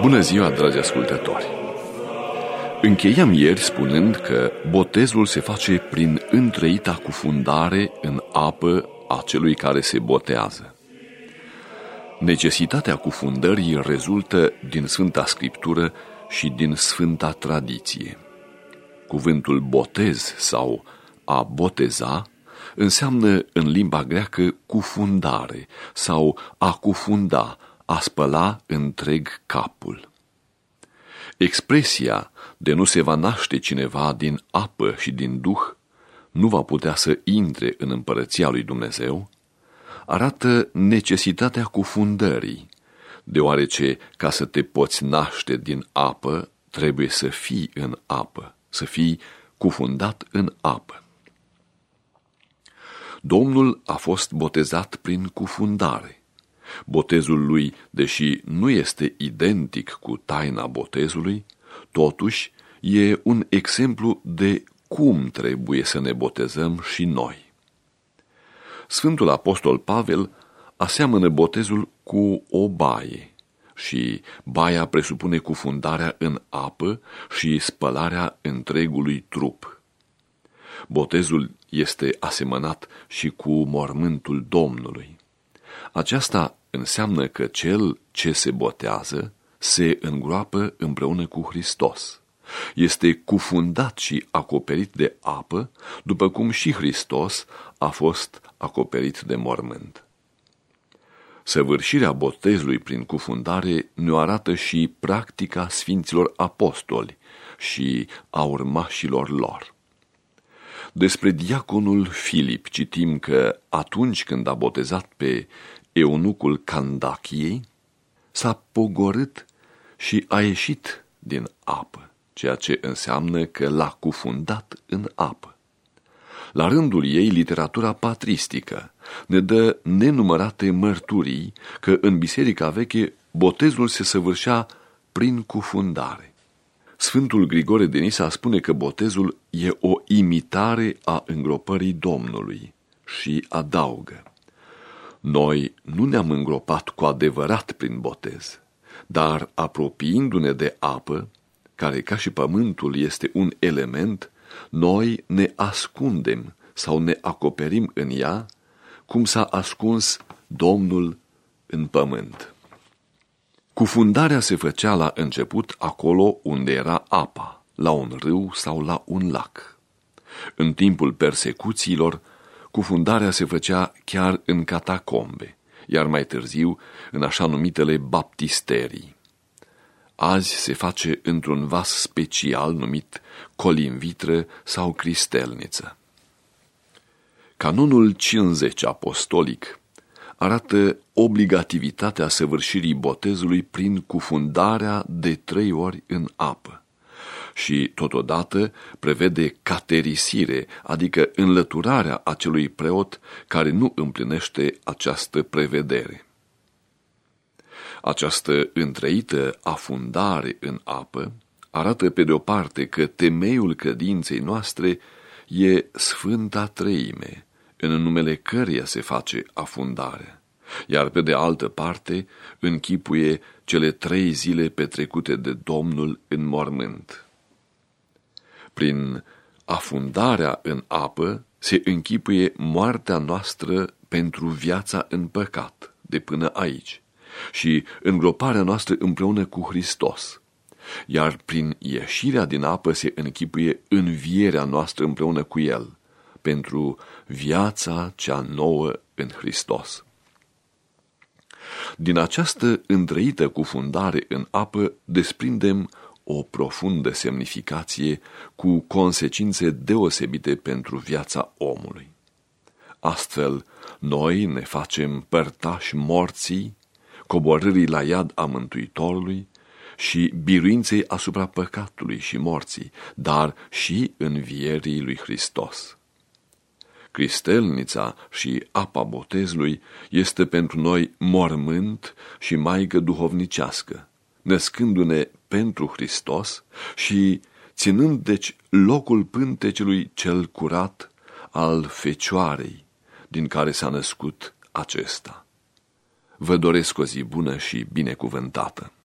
Bună ziua, dragi ascultători! Încheiam ieri spunând că botezul se face prin întreita cufundare în apă a celui care se botează. Necesitatea cufundării rezultă din Sfânta Scriptură și din Sfânta Tradiție. Cuvântul botez sau a boteza înseamnă în limba greacă cufundare sau a cufunda, a spăla întreg capul. Expresia de nu se va naște cineva din apă și din duh nu va putea să intre în împărăția lui Dumnezeu, arată necesitatea cufundării, deoarece ca să te poți naște din apă, trebuie să fii în apă, să fii cufundat în apă. Domnul a fost botezat prin cufundare. Botezul lui, deși nu este identic cu taina botezului, totuși e un exemplu de cum trebuie să ne botezăm și noi. Sfântul Apostol Pavel aseamănă botezul cu o baie și baia presupune cufundarea în apă și spălarea întregului trup. Botezul este asemănat și cu mormântul Domnului. Aceasta înseamnă că cel ce se botează se îngroapă împreună cu Hristos. Este cufundat și acoperit de apă, după cum și Hristos a fost acoperit de mormânt. Săvârșirea botezului prin cufundare ne arată și practica Sfinților Apostoli și a urmașilor lor. Despre diaconul Filip citim că atunci când a botezat pe eunucul Candachiei, s-a pogorât și a ieșit din apă, ceea ce înseamnă că l-a cufundat în apă. La rândul ei, literatura patristică ne dă nenumărate mărturii că în biserica veche botezul se săvârșea prin cufundare. Sfântul Grigore de Nisa spune că botezul e o imitare a îngropării Domnului și adaugă. Noi nu ne-am îngropat cu adevărat prin botez, dar apropiindu-ne de apă, care ca și pământul este un element, noi ne ascundem sau ne acoperim în ea, cum s-a ascuns Domnul în pământ. Cufundarea se făcea la început acolo unde era apa, la un râu sau la un lac. În timpul persecuțiilor, cufundarea se făcea chiar în catacombe, iar mai târziu în așa numitele baptisterii. Azi se face într-un vas special numit colinvitră sau cristelniță. Canonul 50 apostolic arată obligativitatea săvârșirii botezului prin cufundarea de trei ori în apă și totodată prevede caterisire, adică înlăturarea acelui preot care nu împlinește această prevedere. Această întreită afundare în apă arată pe de o parte că temeiul credinței noastre e Sfânta Treime, în numele căreia se face afundarea, iar pe de altă parte închipuie cele trei zile petrecute de Domnul în mormânt. Prin afundarea în apă se închipuie moartea noastră pentru viața în păcat de până aici și îngroparea noastră împreună cu Hristos, iar prin ieșirea din apă se închipuie învierea noastră împreună cu El, pentru viața cea nouă în Hristos. Din această întreită cufundare în apă desprindem o profundă semnificație cu consecințe deosebite pentru viața omului. Astfel, noi ne facem părtași morții, coborârii la iad a Mântuitorului și biruinței asupra păcatului și morții, dar și învierii lui Hristos. Cristelnița și apa botezului este pentru noi mormânt și maică duhovnicească, născându-ne pentru Hristos și ținând deci locul pântecelui cel curat al fecioarei din care s-a născut acesta. Vă doresc o zi bună și binecuvântată.